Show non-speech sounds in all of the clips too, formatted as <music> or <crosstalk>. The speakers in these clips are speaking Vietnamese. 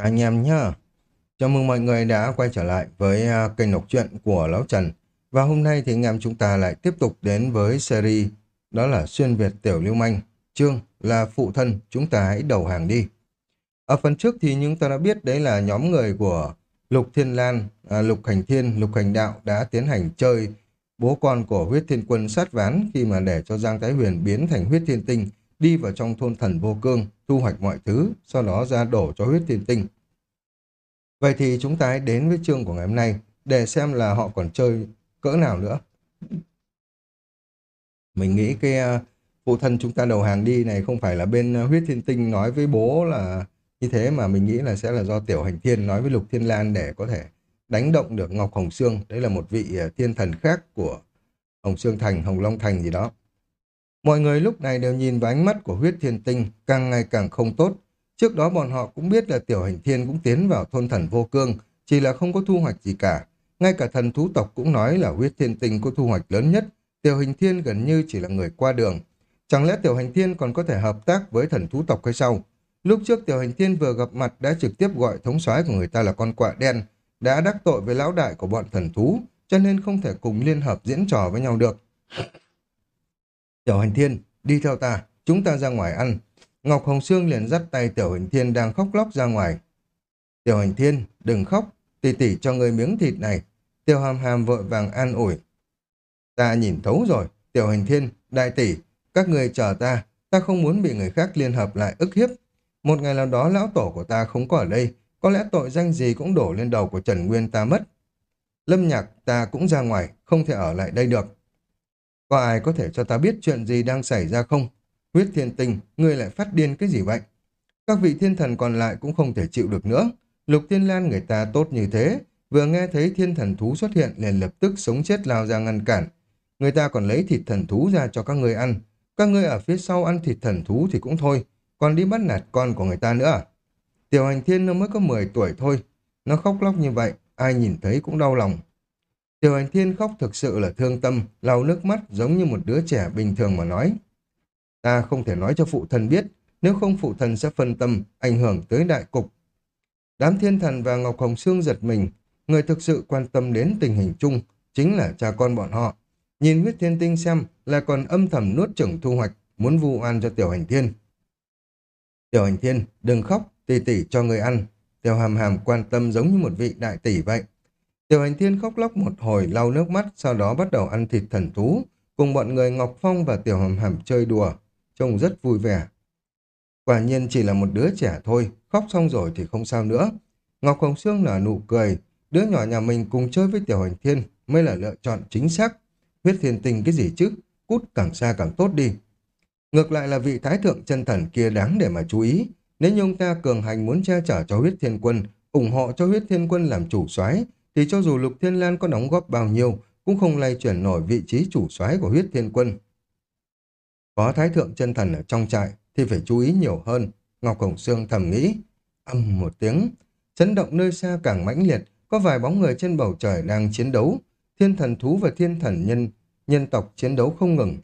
Chào anh em nhá. Chào mừng mọi người đã quay trở lại với à, kênh đọc truyện của Lão Trần. Và hôm nay thì anh em chúng ta lại tiếp tục đến với series đó là Xuyên Việt Tiểu Lưu Manh. Chương là Phụ Thân, chúng ta hãy đầu hàng đi. Ở phần trước thì chúng ta đã biết đấy là nhóm người của Lục Thiên Lan, à, Lục Hành Thiên, Lục Hành Đạo đã tiến hành chơi bố con của huyết thiên quân sát ván khi mà để cho Giang Thái Huyền biến thành huyết thiên tinh đi vào trong thôn thần vô cương, thu hoạch mọi thứ, sau đó ra đổ cho huyết thiên tinh. Vậy thì chúng ta hãy đến với chương của ngày hôm nay để xem là họ còn chơi cỡ nào nữa. Mình nghĩ cái à, phụ thân chúng ta đầu hàng đi này không phải là bên à, huyết thiên tinh nói với bố là như thế mà mình nghĩ là sẽ là do tiểu hành thiên nói với lục thiên lan để có thể đánh động được Ngọc Hồng Sương. Đấy là một vị à, thiên thần khác của Hồng Sương Thành, Hồng Long Thành gì đó. Mọi người lúc này đều nhìn vào ánh mắt của huyết thiên tinh càng ngày càng không tốt. Trước đó bọn họ cũng biết là tiểu hành thiên cũng tiến vào thôn thần vô cương, chỉ là không có thu hoạch gì cả. Ngay cả thần thú tộc cũng nói là huyết thiên tinh có thu hoạch lớn nhất, tiểu hành thiên gần như chỉ là người qua đường. Chẳng lẽ tiểu hành thiên còn có thể hợp tác với thần thú tộc hay sao? Lúc trước tiểu hành thiên vừa gặp mặt đã trực tiếp gọi thống soái của người ta là con quạ đen, đã đắc tội với lão đại của bọn thần thú, cho nên không thể cùng liên hợp diễn trò với nhau được. Tiểu hành thiên, đi theo ta, chúng ta ra ngoài ăn. Ngọc Hồng Sương liền dắt tay Tiểu hành thiên đang khóc lóc ra ngoài. Tiểu hành thiên, đừng khóc, tỷ tỷ cho người miếng thịt này. Tiểu hàm hàm vội vàng an ủi. Ta nhìn thấu rồi, Tiểu hành thiên, đại tỷ, các người chờ ta, ta không muốn bị người khác liên hợp lại ức hiếp. Một ngày nào đó lão tổ của ta không có ở đây, có lẽ tội danh gì cũng đổ lên đầu của Trần Nguyên ta mất. Lâm nhạc ta cũng ra ngoài, không thể ở lại đây được. Có ai có thể cho ta biết chuyện gì đang xảy ra không? Huyết thiên tình, ngươi lại phát điên cái gì vậy? Các vị thiên thần còn lại cũng không thể chịu được nữa. Lục Thiên Lan người ta tốt như thế, vừa nghe thấy thiên thần thú xuất hiện liền lập tức sống chết lao ra ngăn cản. Người ta còn lấy thịt thần thú ra cho các ngươi ăn. Các ngươi ở phía sau ăn thịt thần thú thì cũng thôi, còn đi bắt nạt con của người ta nữa à? Tiểu hành thiên nó mới có 10 tuổi thôi, nó khóc lóc như vậy, ai nhìn thấy cũng đau lòng. Tiểu hành thiên khóc thực sự là thương tâm, lau nước mắt giống như một đứa trẻ bình thường mà nói. Ta không thể nói cho phụ thần biết, nếu không phụ thần sẽ phân tâm, ảnh hưởng tới đại cục. Đám thiên thần và Ngọc Hồng Sương giật mình, người thực sự quan tâm đến tình hình chung, chính là cha con bọn họ. Nhìn huyết thiên tinh xem là còn âm thầm nuốt chửng thu hoạch, muốn vu oan cho tiểu hành thiên. Tiểu hành thiên, đừng khóc, tỷ tỷ cho người ăn. Tiểu hàm hàm quan tâm giống như một vị đại tỷ vậy. Tiểu hành thiên khóc lóc một hồi lau nước mắt, sau đó bắt đầu ăn thịt thần thú, cùng bọn người Ngọc Phong và Tiểu Hàm Hàm chơi đùa, trông rất vui vẻ. Quả nhiên chỉ là một đứa trẻ thôi, khóc xong rồi thì không sao nữa. Ngọc Hồng Sương nở nụ cười, đứa nhỏ nhà mình cùng chơi với Tiểu Hành Thiên mới là lựa chọn chính xác. Huyết thiên tình cái gì chứ, cút càng xa càng tốt đi. Ngược lại là vị thái thượng chân thần kia đáng để mà chú ý. Nếu như ông ta cường hành muốn che chở cho huyết thiên quân, ủng hộ cho huyết thiên quân làm chủ soái thì cho dù Lục Thiên Lan có đóng góp bao nhiêu, cũng không lay chuyển nổi vị trí chủ soái của huyết thiên quân. Có thái thượng chân thần ở trong trại thì phải chú ý nhiều hơn, Ngọc Hồng Sương thầm nghĩ. Âm một tiếng, chấn động nơi xa càng mãnh liệt, có vài bóng người trên bầu trời đang chiến đấu. Thiên thần thú và thiên thần nhân, nhân tộc chiến đấu không ngừng.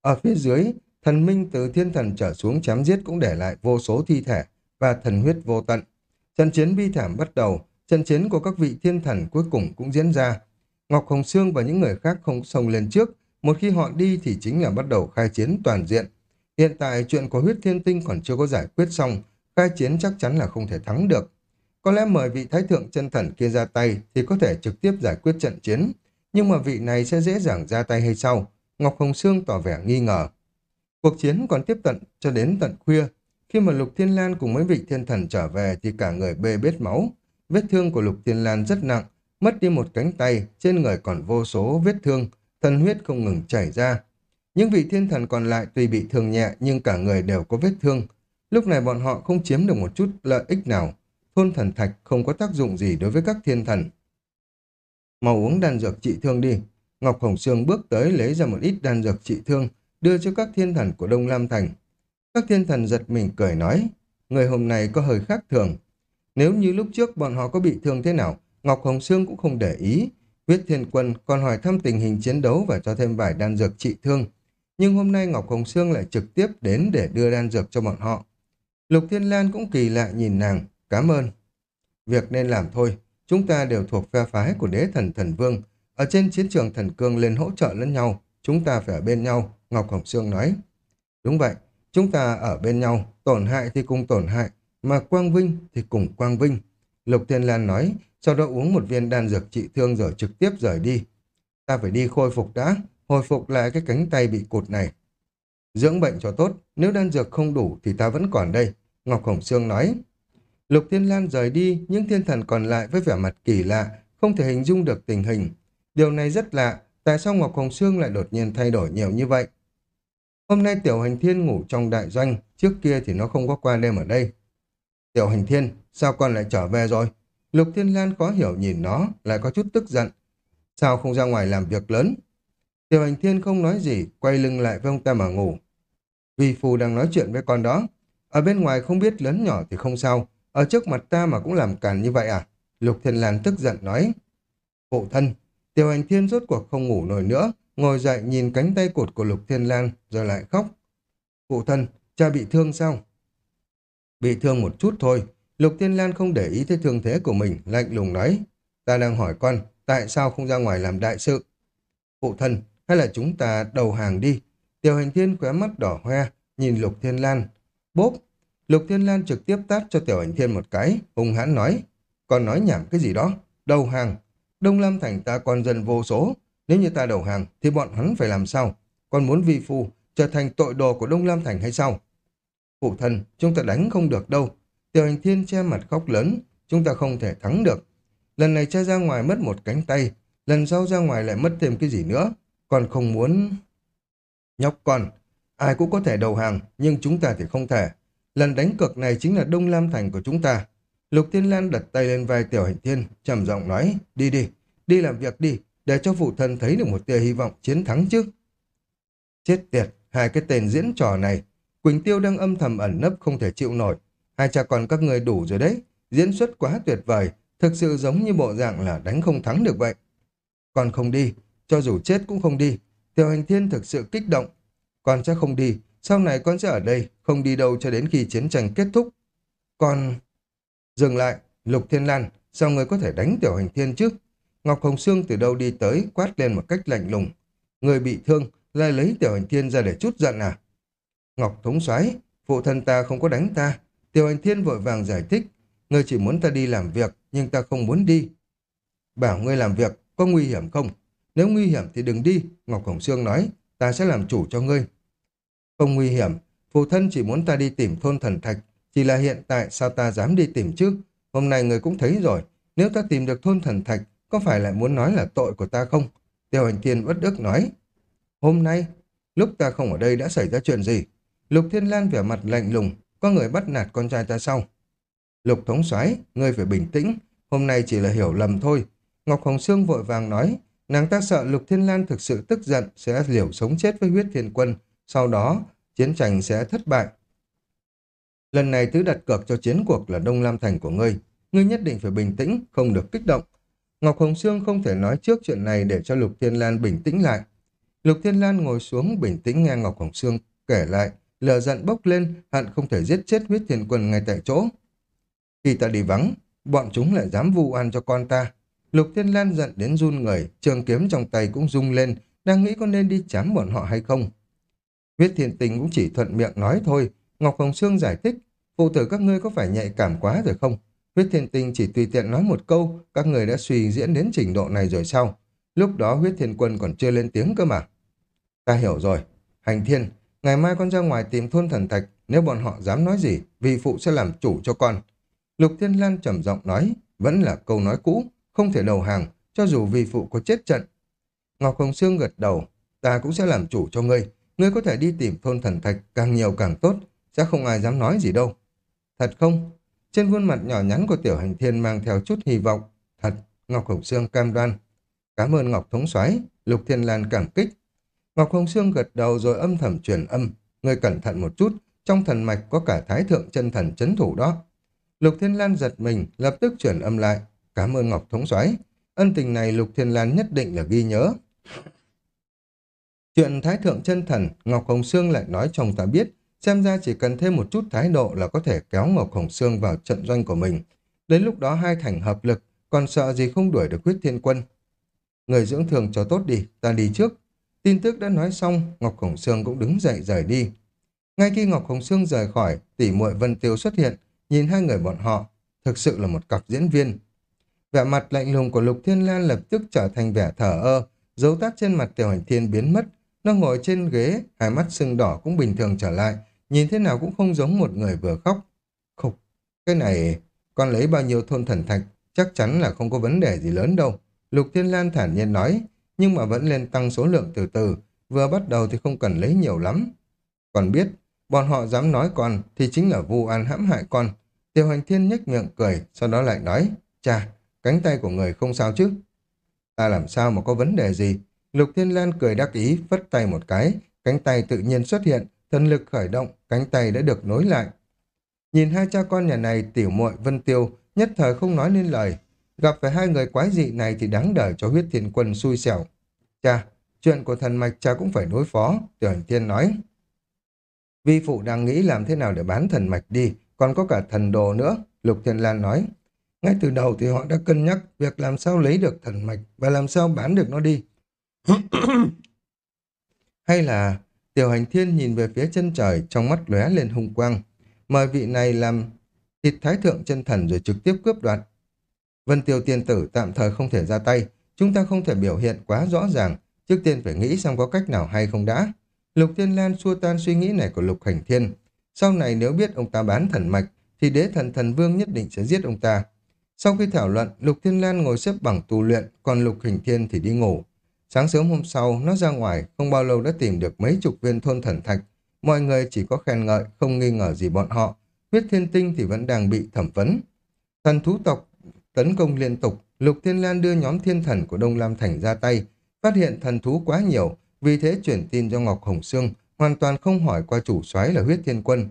Ở phía dưới, thần minh từ thiên thần trở xuống chém giết cũng để lại vô số thi thể và thần huyết vô tận. Trận chiến bi thảm bắt đầu, Trận chiến của các vị thiên thần cuối cùng cũng diễn ra. Ngọc Hồng Sương và những người khác không xông lên trước, một khi họ đi thì chính là bắt đầu khai chiến toàn diện. Hiện tại chuyện của huyết thiên tinh còn chưa có giải quyết xong, khai chiến chắc chắn là không thể thắng được. Có lẽ mời vị thái thượng chân thần kia ra tay thì có thể trực tiếp giải quyết trận chiến, nhưng mà vị này sẽ dễ dàng ra tay hay sao? Ngọc Hồng Sương tỏ vẻ nghi ngờ. Cuộc chiến còn tiếp tận cho đến tận khuya. Khi mà Lục Thiên Lan cùng mấy vị thiên thần trở về thì cả người bê bết máu. Vết thương của Lục Thiên Lan rất nặng, mất đi một cánh tay, trên người còn vô số vết thương, thần huyết không ngừng chảy ra. Những vị thiên thần còn lại tuy bị thương nhẹ nhưng cả người đều có vết thương. Lúc này bọn họ không chiếm được một chút lợi ích nào. Thôn thần thạch không có tác dụng gì đối với các thiên thần. Mau uống đan dược trị thương đi. Ngọc Hồng Sương bước tới lấy ra một ít đan dược trị thương, đưa cho các thiên thần của Đông Lam Thành. Các thiên thần giật mình cười nói, người hôm nay có hơi khác thường, nếu như lúc trước bọn họ có bị thương thế nào, Ngọc Hồng Sương cũng không để ý. Huyết Thiên Quân còn hỏi thăm tình hình chiến đấu và cho thêm vài đan dược trị thương. Nhưng hôm nay Ngọc Hồng Sương lại trực tiếp đến để đưa đan dược cho bọn họ. Lục Thiên Lan cũng kỳ lạ nhìn nàng, cảm ơn. việc nên làm thôi. Chúng ta đều thuộc phe phái của đế thần thần vương. Ở trên chiến trường thần cương lên hỗ trợ lẫn nhau. Chúng ta phải ở bên nhau, Ngọc Hồng Sương nói. Đúng vậy, chúng ta ở bên nhau, tổn hại thì cùng tổn hại, mà quang vinh thì cùng quang vinh. Lục Thiên Lan nói, sau đó uống một viên đan dược trị thương rồi trực tiếp rời đi. Ta phải đi khôi phục đã, hồi phục lại cái cánh tay bị cụt này. Dưỡng bệnh cho tốt, nếu đan dược không đủ thì ta vẫn còn đây, Ngọc Hồng Sương nói. Lục Thiên Lan rời đi, những thiên thần còn lại với vẻ mặt kỳ lạ, không thể hình dung được tình hình. Điều này rất lạ, tại sao Ngọc Hồng Sương lại đột nhiên thay đổi nhiều như vậy? Hôm nay Tiểu Hành Thiên ngủ trong đại doanh, trước kia thì nó không có qua đêm ở đây. Tiểu Hành Thiên, sao con lại trở về rồi? Lục Thiên Lan có hiểu nhìn nó, lại có chút tức giận. Sao không ra ngoài làm việc lớn? Tiểu Hành Thiên không nói gì, quay lưng lại với ông ta mà ngủ. Vì Phù đang nói chuyện với con đó. Ở bên ngoài không biết lớn nhỏ thì không sao, ở trước mặt ta mà cũng làm càn như vậy à? Lục Thiên Lan tức giận nói. Phụ thân, Tiểu Hành Thiên rốt cuộc không ngủ nổi nữa, ngồi dậy nhìn cánh tay cột của Lục Thiên Lan rồi lại khóc. Phụ thân, cha bị thương sao? Bị thương một chút thôi. Lục Thiên Lan không để ý tới thương thế của mình, lạnh lùng nói. Ta đang hỏi con, tại sao không ra ngoài làm đại sự? Phụ thân, hay là chúng ta đầu hàng đi? Tiểu hành thiên khóe mắt đỏ hoe, nhìn Lục Thiên Lan. Bốp! Lục Thiên Lan trực tiếp tát cho tiểu hành thiên một cái, hung hãn nói. Con nói nhảm cái gì đó? Đầu hàng! Đông Lam Thành ta con dân vô số. Nếu như ta đầu hàng, thì bọn hắn phải làm sao? Con muốn vi phu, trở thành tội đồ của Đông Lam Thành hay sao? Phụ thân, chúng ta đánh không được đâu. Tiểu hành thiên che mặt khóc lớn, chúng ta không thể thắng được. Lần này cha ra ngoài mất một cánh tay, lần sau ra ngoài lại mất thêm cái gì nữa. còn không muốn... Nhóc con, ai cũng có thể đầu hàng, nhưng chúng ta thì không thể. Lần đánh cược này chính là Đông Lam Thành của chúng ta. Lục Thiên Lan đặt tay lên vai Tiểu Hành Thiên, trầm giọng nói, đi đi, đi làm việc đi, để cho phụ thân thấy được một tia hy vọng chiến thắng chứ. Chết tiệt, hai cái tên diễn trò này, Quỳnh Tiêu đang âm thầm ẩn nấp không thể chịu nổi. Hai cha con các người đủ rồi đấy, diễn xuất quá tuyệt vời, thực sự giống như bộ dạng là đánh không thắng được vậy. Con không đi, cho dù chết cũng không đi. Tiểu hành thiên thực sự kích động. Con sẽ không đi, sau này con sẽ ở đây, không đi đâu cho đến khi chiến tranh kết thúc. Con... Dừng lại, Lục Thiên Lan, sao người có thể đánh Tiểu Hành Thiên chứ? Ngọc Hồng Sương từ đâu đi tới, quát lên một cách lạnh lùng. Người bị thương, lại lấy Tiểu Hành Thiên ra để chút giận à? Ngọc Thống soái phụ thân ta không có đánh ta. Tiểu Hành Thiên vội vàng giải thích. Ngươi chỉ muốn ta đi làm việc, nhưng ta không muốn đi. Bảo ngươi làm việc, có nguy hiểm không? Nếu nguy hiểm thì đừng đi, Ngọc Hồng Sương nói. Ta sẽ làm chủ cho ngươi. Không nguy hiểm, phụ thân chỉ muốn ta đi tìm thôn thần thạch. Chỉ là hiện tại sao ta dám đi tìm chứ? Hôm nay người cũng thấy rồi. Nếu ta tìm được thôn thần thạch, có phải lại muốn nói là tội của ta không? Tiêu hành thiên bất đức nói. Hôm nay, lúc ta không ở đây đã xảy ra chuyện gì? Lục Thiên Lan vẻ mặt lạnh lùng, có người bắt nạt con trai ta sau. Lục thống soái ngươi phải bình tĩnh, hôm nay chỉ là hiểu lầm thôi. Ngọc Hồng Sương vội vàng nói, nàng ta sợ Lục Thiên Lan thực sự tức giận sẽ liều sống chết với huyết thiên quân, sau đó chiến tranh sẽ thất bại. Lần này tứ đặt cược cho chiến cuộc là Đông Lam Thành của ngươi, ngươi nhất định phải bình tĩnh, không được kích động. Ngọc Hồng Sương không thể nói trước chuyện này để cho Lục Thiên Lan bình tĩnh lại. Lục Thiên Lan ngồi xuống bình tĩnh nghe Ngọc Hồng Sương kể lại, lửa giận bốc lên, hận không thể giết chết huyết thiên quân ngay tại chỗ. Khi ta đi vắng, bọn chúng lại dám vu oan cho con ta. Lục Thiên Lan giận đến run người, trường kiếm trong tay cũng rung lên, đang nghĩ có nên đi chám bọn họ hay không. Huyết thiên tình cũng chỉ thuận miệng nói thôi, Ngọc Hồng Sương giải thích, phụ tử các ngươi có phải nhạy cảm quá rồi không? Huyết thiên tình chỉ tùy tiện nói một câu, các người đã suy diễn đến trình độ này rồi sao? Lúc đó huyết thiên quân còn chưa lên tiếng cơ mà. Ta hiểu rồi. Hành thiên, ngày mai con ra ngoài tìm thôn thần thạch, nếu bọn họ dám nói gì, vị phụ sẽ làm chủ cho con. Lục Thiên Lan trầm giọng nói, vẫn là câu nói cũ, không thể đầu hàng, cho dù vị phụ có chết trận. Ngọc Hồng Sương gật đầu, ta cũng sẽ làm chủ cho ngươi, ngươi có thể đi tìm thôn thần thạch càng nhiều càng tốt, sẽ không ai dám nói gì đâu. Thật không? Trên khuôn mặt nhỏ nhắn của tiểu hành thiên mang theo chút hy vọng. Thật, Ngọc Hồng Sương cam đoan. Cảm ơn Ngọc Thống soái Lục Thiên Lan cảm kích. Ngọc Hồng Sương gật đầu rồi âm thầm truyền âm. Người cẩn thận một chút, trong thần mạch có cả thái thượng chân thần chấn thủ đó. Lục Thiên Lan giật mình, lập tức chuyển âm lại. Cảm ơn Ngọc Thống soái Ân tình này Lục Thiên Lan nhất định là ghi nhớ. Chuyện Thái Thượng chân Thần, Ngọc Hồng Sương lại nói chồng ta biết, xem ra chỉ cần thêm một chút thái độ là có thể kéo Ngọc Hồng Sương vào trận doanh của mình. Đến lúc đó hai thành hợp lực, còn sợ gì không đuổi được Quyết thiên quân. Người dưỡng thường cho tốt đi, ta đi trước. Tin tức đã nói xong, Ngọc Hồng Sương cũng đứng dậy rời đi. Ngay khi Ngọc Hồng Sương rời khỏi, tỷ muội Vân Tiêu xuất hiện, nhìn hai người bọn họ, thực sự là một cặp diễn viên. Vẻ mặt lạnh lùng của Lục Thiên Lan lập tức trở thành vẻ thở ơ, dấu tát trên mặt Tiểu Hành Thiên biến mất, nó ngồi trên ghế, hai mắt sưng đỏ cũng bình thường trở lại, nhìn thế nào cũng không giống một người vừa khóc. Khục, cái này, con lấy bao nhiêu thôn thần thạch, chắc chắn là không có vấn đề gì lớn đâu. Lục Thiên Lan thản nhiên nói, nhưng mà vẫn lên tăng số lượng từ từ, vừa bắt đầu thì không cần lấy nhiều lắm. Còn biết, bọn họ dám nói con thì chính là vu an hãm hại con. Tiêu hành thiên nhếch miệng cười, sau đó lại nói, cha, cánh tay của người không sao chứ? Ta làm sao mà có vấn đề gì? Lục Thiên Lan cười đắc ý, phất tay một cái, cánh tay tự nhiên xuất hiện, thần lực khởi động, cánh tay đã được nối lại. Nhìn hai cha con nhà này tiểu muội Vân Tiêu, nhất thời không nói nên lời. Gặp phải hai người quái dị này thì đáng đời cho huyết thiên quân xui xẻo. Cha, chuyện của thần mạch cha cũng phải đối phó, tiểu hành thiên nói. Vi phụ đang nghĩ làm thế nào để bán thần mạch đi, còn có cả thần đồ nữa, Lục Thiên Lan nói. Ngay từ đầu thì họ đã cân nhắc việc làm sao lấy được thần mạch và làm sao bán được nó đi. <coughs> Hay là tiểu hành thiên nhìn về phía chân trời trong mắt lóe lên hung quang. Mời vị này làm thịt thái thượng chân thần rồi trực tiếp cướp đoạt. Vân tiêu tiên tử tạm thời không thể ra tay. Chúng ta không thể biểu hiện quá rõ ràng. Trước tiên phải nghĩ xem có cách nào hay không đã. Lục Thiên Lan xua tan suy nghĩ này của Lục Hành Thiên. Sau này nếu biết ông ta bán thần mạch, thì đế thần thần vương nhất định sẽ giết ông ta. Sau khi thảo luận, Lục Thiên Lan ngồi xếp bằng tu luyện, còn Lục Hành Thiên thì đi ngủ. Sáng sớm hôm sau, nó ra ngoài, không bao lâu đã tìm được mấy chục viên thôn thần thạch. Mọi người chỉ có khen ngợi, không nghi ngờ gì bọn họ. Huyết thiên tinh thì vẫn đang bị thẩm vấn. Thần thú tộc tấn công liên tục, Lục Thiên Lan đưa nhóm thiên thần của Đông Lam Thành ra tay, phát hiện thần thú quá nhiều, vì thế chuyển tin cho Ngọc Hồng Sương, hoàn toàn không hỏi qua chủ soái là huyết thiên quân.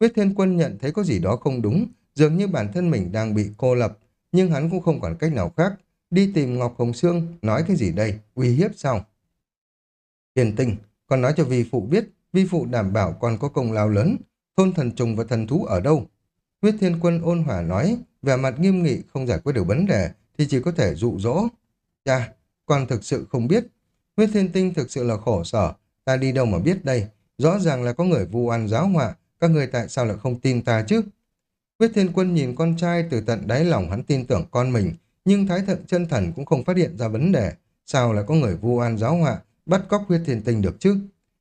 Huyết thiên quân nhận thấy có gì đó không đúng, dường như bản thân mình đang bị cô lập, nhưng hắn cũng không còn cách nào khác, Đi tìm Ngọc Hồng Sương, nói cái gì đây? Uy hiếp sao? Hiền tinh, con nói cho vi phụ biết, vi phụ đảm bảo con có công lao lớn. Thôn thần trùng và thần thú ở đâu? Huyết thiên quân ôn hòa nói, vẻ mặt nghiêm nghị không giải quyết được vấn đề, thì chỉ có thể dụ dỗ. Chà, con thực sự không biết. Huyết thiên tinh thực sự là khổ sở, ta đi đâu mà biết đây. Rõ ràng là có người vu oan giáo họa, các người tại sao lại không tin ta chứ? Huyết thiên quân nhìn con trai từ tận đáy lòng hắn tin tưởng con mình, nhưng Thái Thượng chân Thần cũng không phát hiện ra vấn đề. Sao lại có người vu oan giáo họa, bắt cóc huyết thiên tinh được chứ?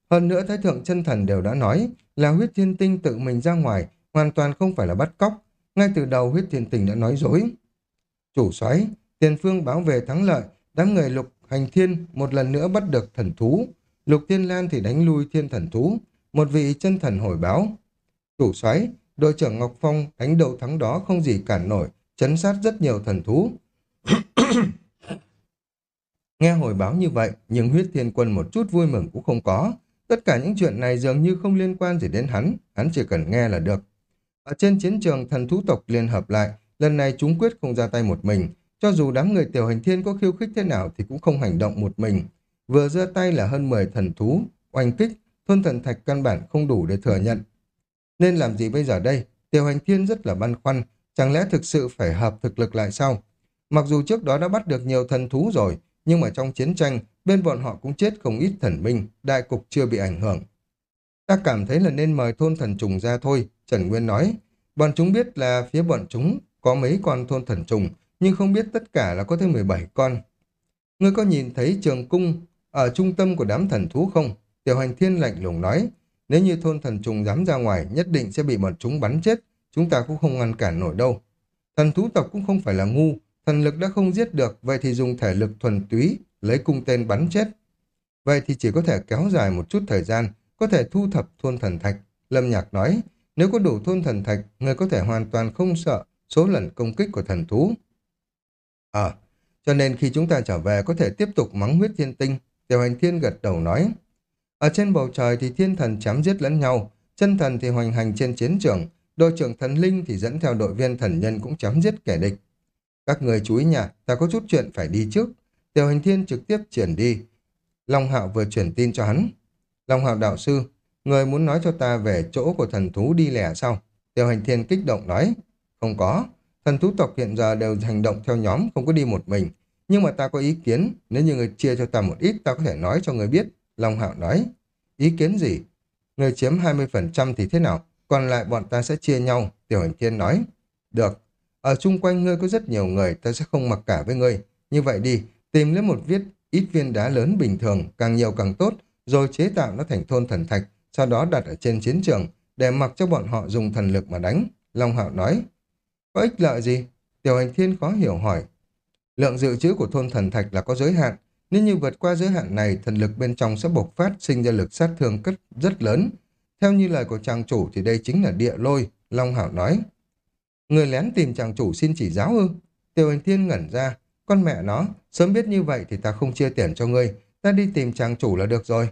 Hơn nữa Thái Thượng chân Thần đều đã nói là huyết thiên tinh tự mình ra ngoài, hoàn toàn không phải là bắt cóc. Ngay từ đầu huyết thiên tình đã nói dối. Chủ soái tiền phương báo về thắng lợi, đám người lục hành thiên một lần nữa bắt được thần thú. Lục Thiên Lan thì đánh lui thiên thần thú, một vị chân thần hồi báo. Chủ soái đội trưởng Ngọc Phong đánh đầu thắng đó không gì cản nổi, chấn sát rất nhiều thần thú. <coughs> Nghe hồi báo như vậy, nhưng huyết thiên quân một chút vui mừng cũng không có. Tất cả những chuyện này dường như không liên quan gì đến hắn, hắn chỉ cần nghe là được. Ở trên chiến trường thần thú tộc liên hợp lại, lần này chúng quyết không ra tay một mình. Cho dù đám người tiểu hành thiên có khiêu khích thế nào thì cũng không hành động một mình. Vừa giơ tay là hơn 10 thần thú, oanh kích, thôn thần thạch căn bản không đủ để thừa nhận. Nên làm gì bây giờ đây? Tiểu hành thiên rất là băn khoăn, chẳng lẽ thực sự phải hợp thực lực lại sao? Mặc dù trước đó đã bắt được nhiều thần thú rồi, nhưng mà trong chiến tranh, bên bọn họ cũng chết không ít thần minh, đại cục chưa bị ảnh hưởng. Ta cảm thấy là nên mời thôn thần trùng ra thôi, Trần Nguyên nói. Bọn chúng biết là phía bọn chúng có mấy con thôn thần trùng, nhưng không biết tất cả là có thêm 17 con. Ngươi có nhìn thấy trường cung ở trung tâm của đám thần thú không? Tiểu hành thiên lạnh lùng nói, nếu như thôn thần trùng dám ra ngoài, nhất định sẽ bị bọn chúng bắn chết, chúng ta cũng không ngăn cản nổi đâu. Thần thú tộc cũng không phải là ngu, Thần lực đã không giết được, vậy thì dùng thể lực thuần túy, lấy cung tên bắn chết. Vậy thì chỉ có thể kéo dài một chút thời gian, có thể thu thập thôn thần thạch. Lâm Nhạc nói, nếu có đủ thôn thần thạch, người có thể hoàn toàn không sợ số lần công kích của thần thú. Ờ, cho nên khi chúng ta trở về có thể tiếp tục mắng huyết thiên tinh, Tiểu hành thiên gật đầu nói. Ở trên bầu trời thì thiên thần chém giết lẫn nhau, chân thần thì hoành hành trên chiến trường, đội trưởng thần linh thì dẫn theo đội viên thần nhân cũng chém giết kẻ địch. Các người chú ý nhà, ta có chút chuyện phải đi trước. Tiểu hành thiên trực tiếp chuyển đi. Long Hạo vừa chuyển tin cho hắn. Long Hạo đạo sư, người muốn nói cho ta về chỗ của thần thú đi lẻ sao? Tiểu hành thiên kích động nói. Không có, Thần thú tộc hiện giờ đều hành động theo nhóm, không có đi một mình. Nhưng mà ta có ý kiến, nếu như người chia cho ta một ít, ta có thể nói cho người biết. Long Hạo nói, ý kiến gì? Người chiếm 20% thì thế nào? Còn lại bọn ta sẽ chia nhau, Tiểu Hành Thiên nói. Được, ở chung quanh ngươi có rất nhiều người, ta sẽ không mặc cả với ngươi. Như vậy đi, tìm lấy một viết ít viên đá lớn bình thường, càng nhiều càng tốt, rồi chế tạo nó thành thôn thần thạch, sau đó đặt ở trên chiến trường, để mặc cho bọn họ dùng thần lực mà đánh. Long Hạo nói, có ích lợi gì? Tiểu hành thiên khó hiểu hỏi. Lượng dự trữ của thôn thần thạch là có giới hạn, nếu như vượt qua giới hạn này, thần lực bên trong sẽ bộc phát sinh ra lực sát thương cất rất lớn. Theo như lời của trang chủ thì đây chính là địa lôi, Long Hảo nói. Người lén tìm chàng chủ xin chỉ giáo ư? Tiểu hành thiên ngẩn ra, con mẹ nó, sớm biết như vậy thì ta không chia tiền cho ngươi, ta đi tìm chàng chủ là được rồi.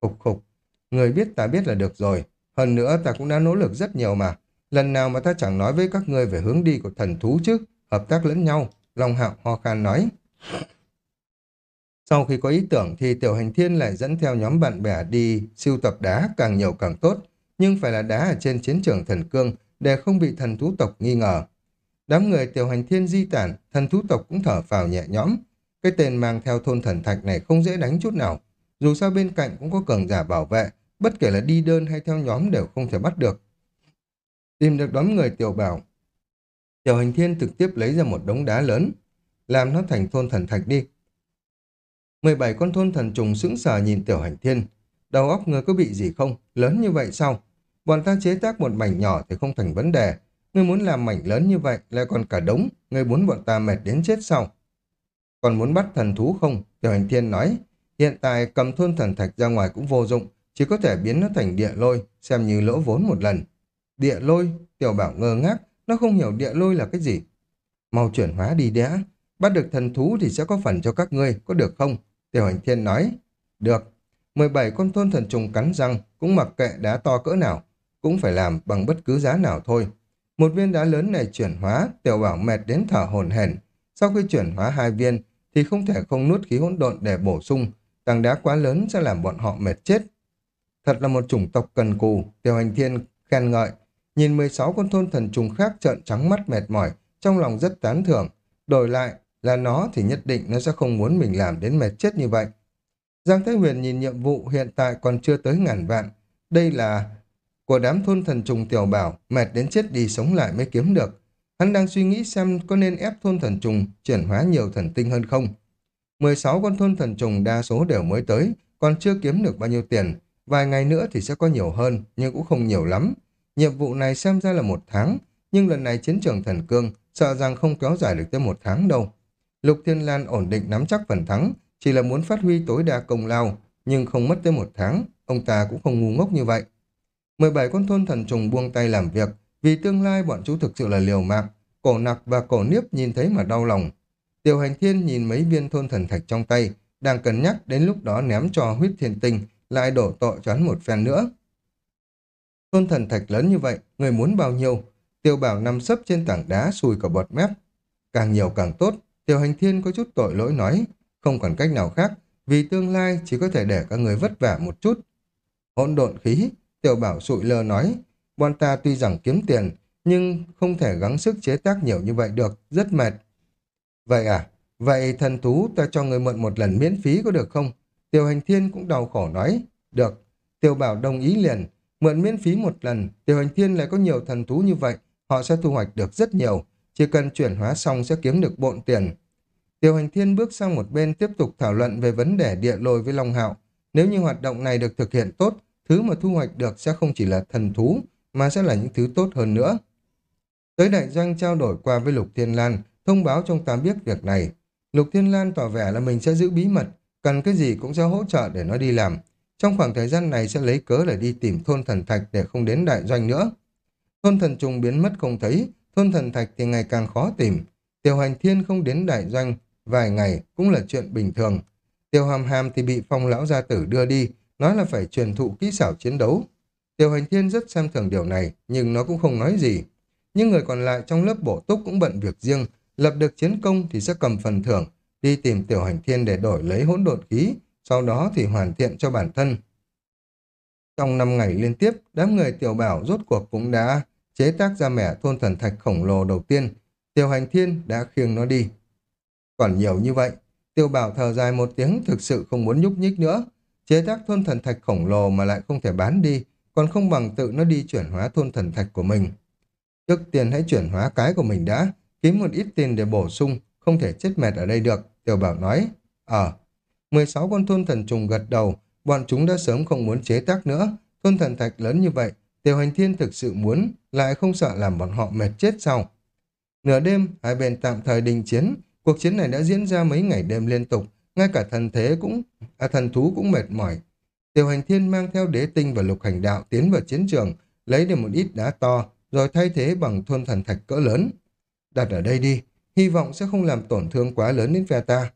Khục khục, người biết ta biết là được rồi, hơn nữa ta cũng đã nỗ lực rất nhiều mà. Lần nào mà ta chẳng nói với các ngươi về hướng đi của thần thú chứ, hợp tác lẫn nhau, Long Hạo ho khan nói. Sau khi có ý tưởng thì Tiểu Hành Thiên lại dẫn theo nhóm bạn bè đi siêu tập đá càng nhiều càng tốt, nhưng phải là đá ở trên chiến trường thần cương để không bị thần thú tộc nghi ngờ. Đám người Tiểu Hành Thiên di tản, thần thú tộc cũng thở phào nhẹ nhõm. Cái tên mang theo thôn thần thạch này không dễ đánh chút nào. Dù sao bên cạnh cũng có cường giả bảo vệ, bất kể là đi đơn hay theo nhóm đều không thể bắt được. Tìm được đám người Tiểu Bảo. Tiểu Hành Thiên trực tiếp lấy ra một đống đá lớn, làm nó thành thôn thần thạch đi. 17 con thôn thần trùng sững sờ nhìn tiểu hành thiên. Đầu óc người có bị gì không? Lớn như vậy sao? Bọn ta chế tác một mảnh nhỏ thì không thành vấn đề. Ngươi muốn làm mảnh lớn như vậy lại còn cả đống. Ngươi muốn bọn ta mệt đến chết sao? Còn muốn bắt thần thú không? Tiểu hành thiên nói. Hiện tại cầm thôn thần thạch ra ngoài cũng vô dụng. Chỉ có thể biến nó thành địa lôi, xem như lỗ vốn một lần. Địa lôi? Tiểu bảo ngơ ngác. Nó không hiểu địa lôi là cái gì. Mau chuyển hóa đi đẽ. Bắt được thần thú thì sẽ có phần cho các ngươi, có được không? Tiểu hành thiên nói, được, 17 con thôn thần trùng cắn răng, cũng mặc kệ đá to cỡ nào, cũng phải làm bằng bất cứ giá nào thôi. Một viên đá lớn này chuyển hóa, tiểu bảo mệt đến thở hồn hển. Sau khi chuyển hóa hai viên, thì không thể không nuốt khí hỗn độn để bổ sung, tăng đá quá lớn sẽ làm bọn họ mệt chết. Thật là một chủng tộc cần cù, Tiêu hành thiên khen ngợi. Nhìn 16 con thôn thần trùng khác trợn trắng mắt mệt mỏi, trong lòng rất tán thưởng. Đổi lại, là nó thì nhất định nó sẽ không muốn mình làm đến mệt chết như vậy. Giang Thái Huyền nhìn nhiệm vụ hiện tại còn chưa tới ngàn vạn. Đây là của đám thôn thần trùng tiểu bảo, mệt đến chết đi sống lại mới kiếm được. Hắn đang suy nghĩ xem có nên ép thôn thần trùng chuyển hóa nhiều thần tinh hơn không. 16 con thôn thần trùng đa số đều mới tới, còn chưa kiếm được bao nhiêu tiền. Vài ngày nữa thì sẽ có nhiều hơn, nhưng cũng không nhiều lắm. Nhiệm vụ này xem ra là một tháng, nhưng lần này chiến trường thần cương sợ rằng không kéo dài được tới một tháng đâu. Lục Thiên Lan ổn định nắm chắc phần thắng, chỉ là muốn phát huy tối đa công lao, nhưng không mất tới một tháng, ông ta cũng không ngu ngốc như vậy. 17 con thôn thần trùng buông tay làm việc, vì tương lai bọn chú thực sự là liều mạng, cổ nặc và cổ niếp nhìn thấy mà đau lòng. Tiểu hành thiên nhìn mấy viên thôn thần thạch trong tay, đang cân nhắc đến lúc đó ném cho huyết thiên tinh, lại đổ tội cho hắn một phen nữa. Tôn thần thạch lớn như vậy, người muốn bao nhiêu? Tiêu bảo nằm sấp trên tảng đá xùi cả bọt mép. Càng nhiều càng tốt, Tiểu hành thiên có chút tội lỗi nói, không còn cách nào khác, vì tương lai chỉ có thể để các người vất vả một chút. Hỗn độn khí, tiểu bảo sụi lơ nói, bọn ta tuy rằng kiếm tiền, nhưng không thể gắng sức chế tác nhiều như vậy được, rất mệt. Vậy à, vậy thần thú ta cho người mượn một lần miễn phí có được không? Tiểu hành thiên cũng đau khổ nói, được. Tiểu bảo đồng ý liền, mượn miễn phí một lần, tiểu hành thiên lại có nhiều thần thú như vậy, họ sẽ thu hoạch được rất nhiều, chỉ cần chuyển hóa xong sẽ kiếm được bộn tiền. Tiêu hành thiên bước sang một bên tiếp tục thảo luận về vấn đề địa lôi với Long Hạo. Nếu như hoạt động này được thực hiện tốt, thứ mà thu hoạch được sẽ không chỉ là thần thú, mà sẽ là những thứ tốt hơn nữa. Tới đại doanh trao đổi qua với Lục Thiên Lan, thông báo trong ta biết việc này. Lục Thiên Lan tỏ vẻ là mình sẽ giữ bí mật, cần cái gì cũng sẽ hỗ trợ để nó đi làm. Trong khoảng thời gian này sẽ lấy cớ để đi tìm thôn thần thạch để không đến đại doanh nữa. Thôn thần trùng biến mất không thấy, thôn thần thạch thì ngày càng khó tìm. Tiểu hành thiên không đến đại doanh, vài ngày cũng là chuyện bình thường. Tiêu hàm hàm thì bị phong lão gia tử đưa đi, nói là phải truyền thụ kỹ xảo chiến đấu. Tiêu hành thiên rất xem thường điều này, nhưng nó cũng không nói gì. những người còn lại trong lớp bổ túc cũng bận việc riêng, lập được chiến công thì sẽ cầm phần thưởng, đi tìm tiểu hành thiên để đổi lấy hỗn độn khí, sau đó thì hoàn thiện cho bản thân. Trong năm ngày liên tiếp, đám người tiểu bảo rốt cuộc cũng đã chế tác ra mẻ thôn thần thạch khổng lồ đầu tiên. Tiểu hành thiên đã khiêng nó đi. Còn nhiều như vậy, Tiểu bảo thở dài một tiếng thực sự không muốn nhúc nhích nữa. Chế tác thôn thần thạch khổng lồ mà lại không thể bán đi, còn không bằng tự nó đi chuyển hóa thôn thần thạch của mình. Trước tiên hãy chuyển hóa cái của mình đã, kiếm một ít tiền để bổ sung, không thể chết mệt ở đây được, Tiểu Bảo nói. Ờ, 16 con thôn thần trùng gật đầu, bọn chúng đã sớm không muốn chế tác nữa, thôn thần thạch lớn như vậy, tiểu Hành Thiên thực sự muốn, lại không sợ làm bọn họ mệt chết sau. Nửa đêm, hai bên tạm thời đình chiến, cuộc chiến này đã diễn ra mấy ngày đêm liên tục, ngay cả thần thế cũng, à, thần thú cũng mệt mỏi. tiểu Hành Thiên mang theo đế tinh và lục hành đạo tiến vào chiến trường, lấy được một ít đá to, rồi thay thế bằng thôn thần thạch cỡ lớn. Đặt ở đây đi, hy vọng sẽ không làm tổn thương quá lớn đến phe ta.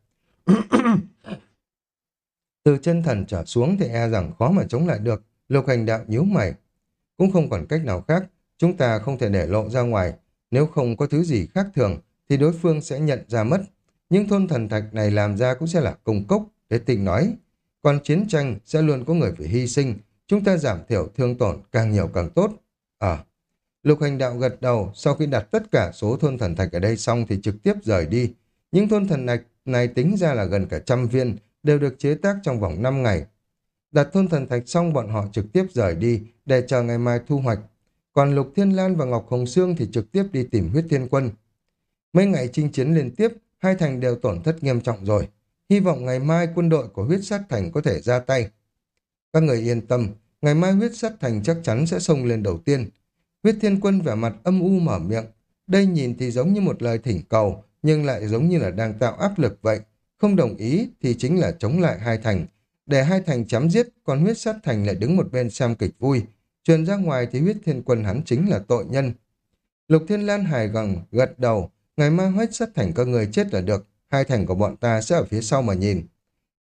Từ chân thần trở xuống thì e rằng khó mà chống lại được, lục hành đạo nhíu mày. Cũng không còn cách nào khác, chúng ta không thể để lộ ra ngoài, nếu không có thứ gì khác thường thì đối phương sẽ nhận ra mất. Nhưng thôn thần thạch này làm ra cũng sẽ là công cốc, để tình nói. Còn chiến tranh sẽ luôn có người phải hy sinh, chúng ta giảm thiểu thương tổn càng nhiều càng tốt. À, Lục hành đạo gật đầu, sau khi đặt tất cả số thôn thần thạch ở đây xong thì trực tiếp rời đi. Những thôn thần thạch này tính ra là gần cả trăm viên, đều được chế tác trong vòng 5 ngày. Đặt thôn thần thạch xong bọn họ trực tiếp rời đi để chờ ngày mai thu hoạch. Còn Lục Thiên Lan và Ngọc Hồng Sương thì trực tiếp đi tìm huyết thiên quân. Mấy ngày chinh chiến liên tiếp, hai thành đều tổn thất nghiêm trọng rồi. Hy vọng ngày mai quân đội của huyết sát thành có thể ra tay. Các người yên tâm, ngày mai huyết sát thành chắc chắn sẽ xông lên đầu tiên. Huyết thiên quân vẻ mặt âm u mở miệng. Đây nhìn thì giống như một lời thỉnh cầu, nhưng lại giống như là đang tạo áp lực vậy. Không đồng ý thì chính là chống lại hai thành. Để hai thành chém giết, còn huyết sát thành lại đứng một bên xem kịch vui. Truyền ra ngoài thì huyết thiên quân hắn chính là tội nhân. Lục Thiên Lan hài gần gật đầu. Ngày mai huyết sát thành các người chết là được. Hai thành của bọn ta sẽ ở phía sau mà nhìn.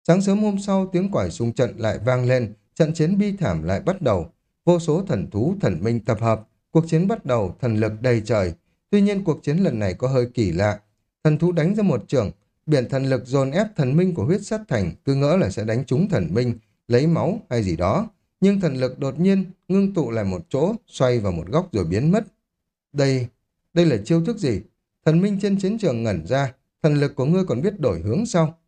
Sáng sớm hôm sau, tiếng quải xung trận lại vang lên. Trận chiến bi thảm lại bắt đầu. Vô số thần thú, thần minh tập hợp Cuộc chiến bắt đầu, thần lực đầy trời. Tuy nhiên cuộc chiến lần này có hơi kỳ lạ. Thần thú đánh ra một trường, biển thần lực dồn ép thần minh của huyết sát thành, cứ ngỡ là sẽ đánh trúng thần minh, lấy máu hay gì đó. Nhưng thần lực đột nhiên ngưng tụ lại một chỗ, xoay vào một góc rồi biến mất. Đây, đây là chiêu thức gì? Thần minh trên chiến trường ngẩn ra, thần lực của ngươi còn biết đổi hướng sao?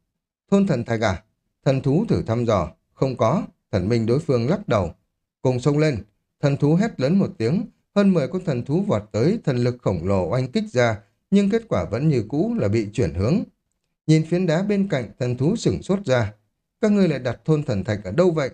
Thôn thần thạch à? Thần thú thử thăm dò, không có, thần minh đối phương lắc đầu. Cùng xông lên, thần thú hét lớn một tiếng, hơn 10 con thần thú vọt tới, thần lực khổng lồ oanh kích ra, nhưng kết quả vẫn như cũ là bị chuyển hướng. Nhìn phiến đá bên cạnh, thần thú sửng sốt ra. Các ngươi lại đặt thôn thần thạch ở đâu vậy?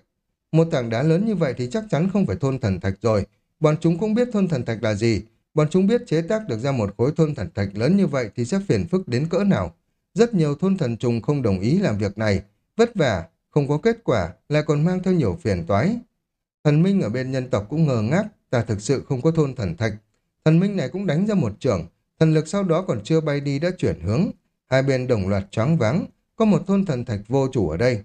Một tảng đá lớn như vậy thì chắc chắn không phải thôn thần thạch rồi. Bọn chúng cũng biết thôn thần thạch là gì. Bọn chúng biết chế tác được ra một khối thôn thần thạch lớn như vậy thì sẽ phiền phức đến cỡ nào. Rất nhiều thôn thần trùng không đồng ý làm việc này. Vất vả, không có kết quả, lại còn mang theo nhiều phiền toái. Thần Minh ở bên nhân tộc cũng ngờ ngác, ta thực sự không có thôn thần thạch. Thần minh này cũng đánh ra một trường, thần lực sau đó còn chưa bay đi đã chuyển hướng. Hai bên đồng loạt choáng váng, có một thôn thần thạch vô chủ ở đây.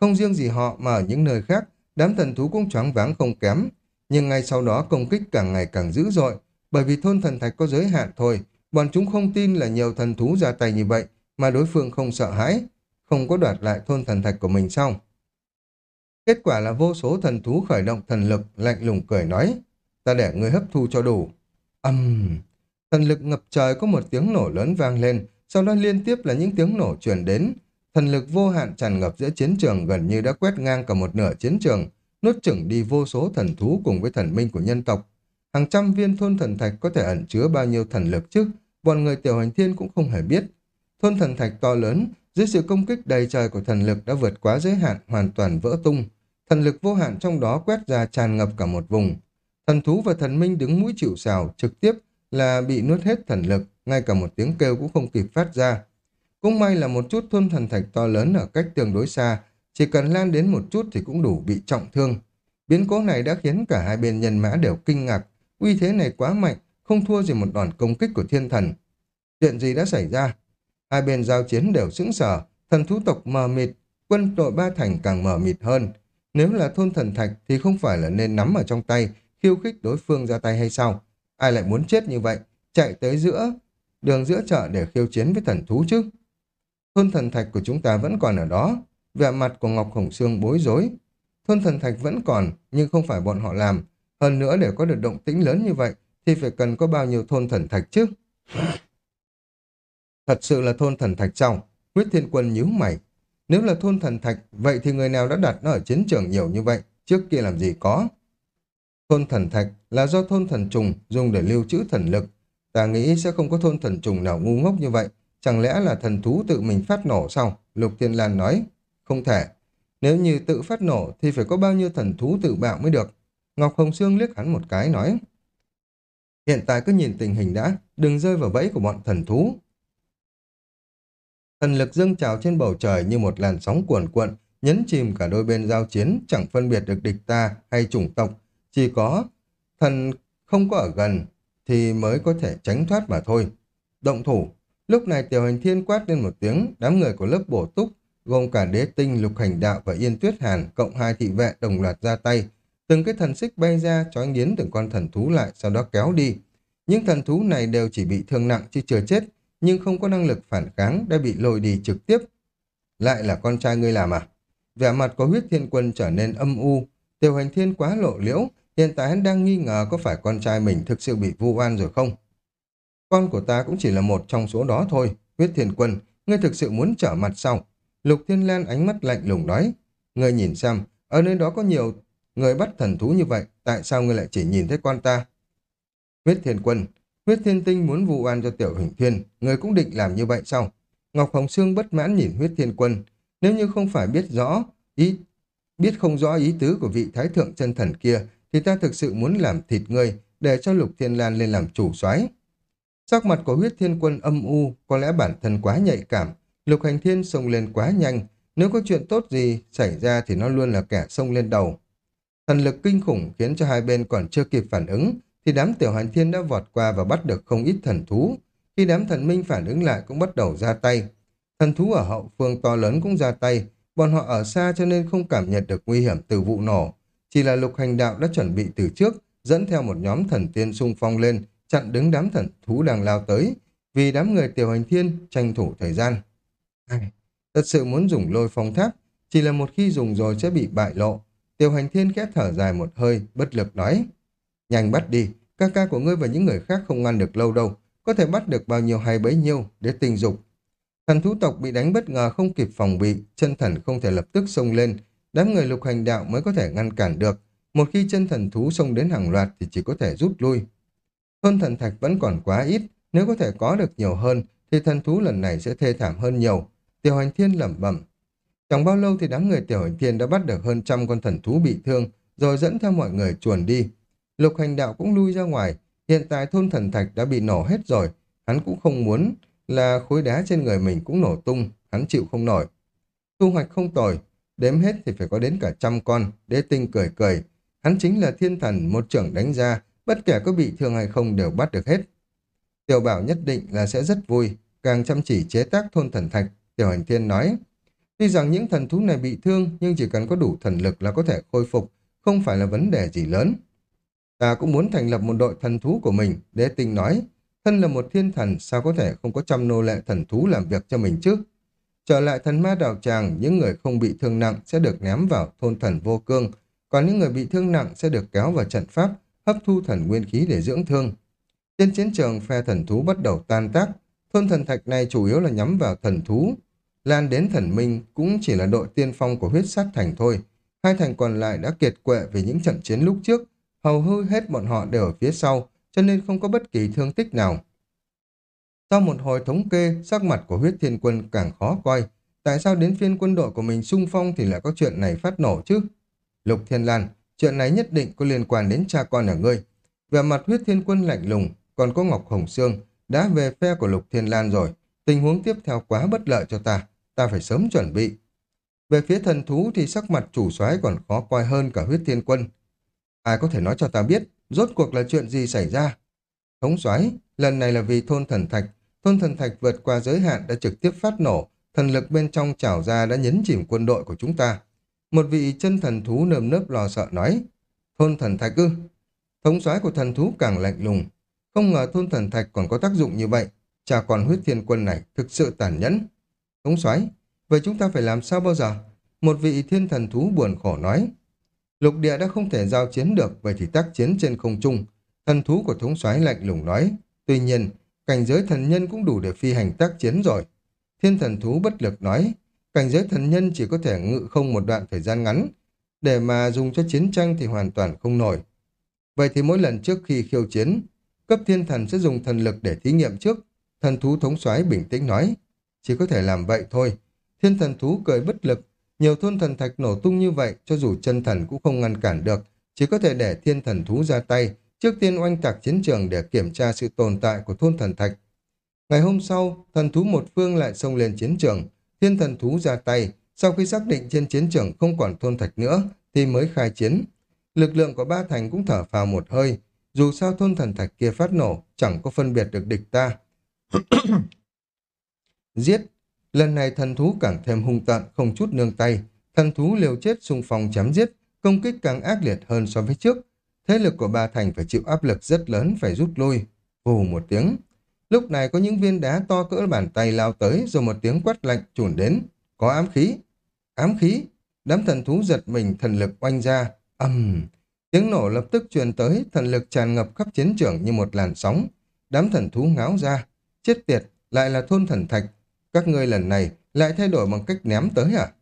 Không riêng gì họ mà ở những nơi khác, đám thần thú cũng choáng váng không kém. Nhưng ngay sau đó công kích càng ngày càng dữ dội, bởi vì thôn thần thạch có giới hạn thôi. Bọn chúng không tin là nhiều thần thú ra tay như vậy, mà đối phương không sợ hãi, không có đoạt lại thôn thần thạch của mình xong. Kết quả là vô số thần thú khởi động thần lực, lạnh lùng cười nói, ta để người hấp thu cho đủ. Âm! Uhm. Thần lực ngập trời có một tiếng nổ lớn vang lên, sau đó liên tiếp là những tiếng nổ truyền đến. Thần lực vô hạn tràn ngập giữa chiến trường gần như đã quét ngang cả một nửa chiến trường, nuốt chửng đi vô số thần thú cùng với thần minh của nhân tộc. Hàng trăm viên thôn thần thạch có thể ẩn chứa bao nhiêu thần lực chứ, bọn người tiểu hành thiên cũng không hề biết. Thôn thần thạch to lớn, dưới sự công kích đầy trời của thần lực đã vượt quá giới hạn hoàn toàn vỡ tung. Thần lực vô hạn trong đó quét ra tràn ngập cả một vùng. Thần thú và thần minh đứng mũi chịu sào trực tiếp là bị nuốt hết thần lực, ngay cả một tiếng kêu cũng không kịp phát ra. Cũng may là một chút thôn thần thạch to lớn ở cách tương đối xa, chỉ cần lan đến một chút thì cũng đủ bị trọng thương. Biến cố này đã khiến cả hai bên nhân mã đều kinh ngạc, uy thế này quá mạnh, không thua gì một đòn công kích của thiên thần. Chuyện gì đã xảy ra? Hai bên giao chiến đều sững sờ, thần thú tộc mờ mịt, quân đội ba thành càng mờ mịt hơn. Nếu là thôn thần thạch thì không phải là nên nắm ở trong tay, khiêu khích đối phương ra tay hay sao? Ai lại muốn chết như vậy? Chạy tới giữa, đường giữa chợ để khiêu chiến với thần thú chứ? Thôn thần thạch của chúng ta vẫn còn ở đó. Vẻ mặt của Ngọc Hồng Sương bối rối. Thôn thần thạch vẫn còn, nhưng không phải bọn họ làm. Hơn nữa để có được động tĩnh lớn như vậy, thì phải cần có bao nhiêu thôn thần thạch chứ? Thật sự là thôn thần thạch sao? Huyết thiên quân nhíu mày. Nếu là thôn thần thạch, vậy thì người nào đã đặt nó ở chiến trường nhiều như vậy? Trước kia làm gì có? Thôn thần thạch là do thôn thần trùng dùng để lưu trữ thần lực. Ta nghĩ sẽ không có thôn thần trùng nào ngu ngốc như vậy. Chẳng lẽ là thần thú tự mình phát nổ sao? Lục Thiên Lan nói. Không thể. Nếu như tự phát nổ thì phải có bao nhiêu thần thú tự bạo mới được. Ngọc Hồng Sương liếc hắn một cái nói. Hiện tại cứ nhìn tình hình đã, đừng rơi vào bẫy của bọn thần thú. Thần lực dâng trào trên bầu trời như một làn sóng cuồn cuộn, nhấn chìm cả đôi bên giao chiến, chẳng phân biệt được địch ta hay chủng tộc. Chỉ có thần không có ở gần thì mới có thể tránh thoát mà thôi. Động thủ. Lúc này tiểu hành thiên quát lên một tiếng, đám người của lớp bổ túc, gồm cả đế tinh, lục hành đạo và yên tuyết hàn, cộng hai thị vệ đồng loạt ra tay. Từng cái thần xích bay ra, trói nghiến từng con thần thú lại, sau đó kéo đi. Những thần thú này đều chỉ bị thương nặng chứ chưa chết, nhưng không có năng lực phản kháng đã bị lôi đi trực tiếp. Lại là con trai ngươi làm à? Vẻ mặt của huyết thiên quân trở nên âm u. Tiểu hành thiên quá lộ liễu, hiện tại hắn đang nghi ngờ có phải con trai mình thực sự bị vu oan rồi không? Con của ta cũng chỉ là một trong số đó thôi. Huyết thiên quân, ngươi thực sự muốn trở mặt sau. Lục thiên lan ánh mắt lạnh lùng nói. Ngươi nhìn xem, ở nơi đó có nhiều người bắt thần thú như vậy, tại sao ngươi lại chỉ nhìn thấy con ta? Huyết thiên quân, Huyết thiên tinh muốn vụ oan cho tiểu hình thiên, người cũng định làm như vậy sao? Ngọc Hồng Sương bất mãn nhìn huyết thiên quân. Nếu như không phải biết rõ, ý biết không rõ ý tứ của vị thái thượng chân thần kia, thì ta thực sự muốn làm thịt ngươi để cho Lục Thiên Lan lên làm chủ soái. Sắc mặt của huyết thiên quân âm u, có lẽ bản thân quá nhạy cảm. Lục hành thiên xông lên quá nhanh, nếu có chuyện tốt gì xảy ra thì nó luôn là kẻ xông lên đầu. Thần lực kinh khủng khiến cho hai bên còn chưa kịp phản ứng, thì đám tiểu hành thiên đã vọt qua và bắt được không ít thần thú. Khi đám thần minh phản ứng lại cũng bắt đầu ra tay. Thần thú ở hậu phương to lớn cũng ra tay, bọn họ ở xa cho nên không cảm nhận được nguy hiểm từ vụ nổ. Chỉ là lục hành đạo đã chuẩn bị từ trước, dẫn theo một nhóm thần tiên xung phong lên, chặn đứng đám thần thú đang lao tới, vì đám người tiểu hành thiên tranh thủ thời gian. Ai, thật sự muốn dùng lôi phong tháp, chỉ là một khi dùng rồi sẽ bị bại lộ. Tiểu hành thiên khẽ thở dài một hơi, bất lực nói. Nhanh bắt đi, ca ca của ngươi và những người khác không ngăn được lâu đâu, có thể bắt được bao nhiêu hay bấy nhiêu để tình dục. Thần thú tộc bị đánh bất ngờ không kịp phòng bị, chân thần không thể lập tức xông lên, đám người lục hành đạo mới có thể ngăn cản được. Một khi chân thần thú xông đến hàng loạt thì chỉ có thể rút lui. Thôn thần thạch vẫn còn quá ít, nếu có thể có được nhiều hơn thì thần thú lần này sẽ thê thảm hơn nhiều. Tiểu hành thiên lẩm bẩm. Chẳng bao lâu thì đám người tiểu hành thiên đã bắt được hơn trăm con thần thú bị thương, rồi dẫn theo mọi người chuồn đi. Lục hành đạo cũng lui ra ngoài, hiện tại thôn thần thạch đã bị nổ hết rồi, hắn cũng không muốn là khối đá trên người mình cũng nổ tung, hắn chịu không nổi. Thu hoạch không tồi, đếm hết thì phải có đến cả trăm con, đế tinh cười cười. Hắn chính là thiên thần, một trưởng đánh ra, bất kể có bị thương hay không đều bắt được hết. Tiểu bảo nhất định là sẽ rất vui, càng chăm chỉ chế tác thôn thần thạch, tiểu hành thiên nói. Tuy rằng những thần thú này bị thương, nhưng chỉ cần có đủ thần lực là có thể khôi phục, không phải là vấn đề gì lớn. Ta cũng muốn thành lập một đội thần thú của mình, đế tinh nói. Thân là một thiên thần, sao có thể không có trăm nô lệ thần thú làm việc cho mình chứ? Trở lại thần ma đào tràng, những người không bị thương nặng sẽ được ném vào thôn thần vô cương, còn những người bị thương nặng sẽ được kéo vào trận pháp, hấp thu thần nguyên khí để dưỡng thương. Trên chiến trường, phe thần thú bắt đầu tan tác. Thôn thần thạch này chủ yếu là nhắm vào thần thú. Lan đến thần minh cũng chỉ là đội tiên phong của huyết sát thành thôi. Hai thành còn lại đã kiệt quệ vì những trận chiến lúc trước, hầu hư hết bọn họ đều ở phía sau, cho nên không có bất kỳ thương tích nào. Sau một hồi thống kê, sắc mặt của huyết thiên quân càng khó coi. Tại sao đến phiên quân đội của mình sung phong thì lại có chuyện này phát nổ chứ? Lục Thiên Lan, chuyện này nhất định có liên quan đến cha con ở ngươi. Về mặt huyết thiên quân lạnh lùng, còn có Ngọc Hồng Sương, đã về phe của Lục Thiên Lan rồi. Tình huống tiếp theo quá bất lợi cho ta, ta phải sớm chuẩn bị. Về phía thần thú thì sắc mặt chủ soái còn khó coi hơn cả huyết thiên quân. Ai có thể nói cho ta biết, rốt cuộc là chuyện gì xảy ra? Thống soái lần này là vì thôn thần thạch. Thôn thần thạch vượt qua giới hạn đã trực tiếp phát nổ, thần lực bên trong trào ra đã nhấn chìm quân đội của chúng ta. Một vị chân thần thú nơm nớp lo sợ nói, thôn thần thạch ư? Thống soái của thần thú càng lạnh lùng. Không ngờ thôn thần thạch còn có tác dụng như vậy. chả còn huyết thiên quân này thực sự tàn nhẫn. Thống soái vậy chúng ta phải làm sao bao giờ? Một vị thiên thần thú buồn khổ nói, Lục địa đã không thể giao chiến được, vậy thì tác chiến trên không trung. Thần thú của thống soái lạnh lùng nói. Tuy nhiên, cảnh giới thần nhân cũng đủ để phi hành tác chiến rồi. Thiên thần thú bất lực nói, cảnh giới thần nhân chỉ có thể ngự không một đoạn thời gian ngắn, để mà dùng cho chiến tranh thì hoàn toàn không nổi. Vậy thì mỗi lần trước khi khiêu chiến, cấp thiên thần sẽ dùng thần lực để thí nghiệm trước. Thần thú thống soái bình tĩnh nói, chỉ có thể làm vậy thôi. Thiên thần thú cười bất lực, nhiều thôn thần thạch nổ tung như vậy, cho dù chân thần cũng không ngăn cản được, chỉ có thể để thiên thần thú ra tay, trước tiên oanh tạc chiến trường để kiểm tra sự tồn tại của thôn thần thạch. Ngày hôm sau, thần thú một phương lại xông lên chiến trường, thiên thần thú ra tay, sau khi xác định trên chiến trường không còn thôn thạch nữa, thì mới khai chiến. Lực lượng của ba thành cũng thở phào một hơi, dù sao thôn thần thạch kia phát nổ, chẳng có phân biệt được địch ta. <coughs> Giết! Lần này thần thú càng thêm hung tận không chút nương tay. Thần thú liều chết xung phong chém giết, công kích càng ác liệt hơn so với trước. Thế lực của ba thành phải chịu áp lực rất lớn phải rút lui. Vù một tiếng. Lúc này có những viên đá to cỡ bàn tay lao tới rồi một tiếng quát lạnh trùn đến. Có ám khí. Ám khí. Đám thần thú giật mình thần lực oanh ra. ầm Tiếng nổ lập tức truyền tới, thần lực tràn ngập khắp chiến trường như một làn sóng. Đám thần thú ngáo ra. Chết tiệt, lại là thôn thần thạch. Các ngươi lần này lại thay đổi bằng cách ném tới à?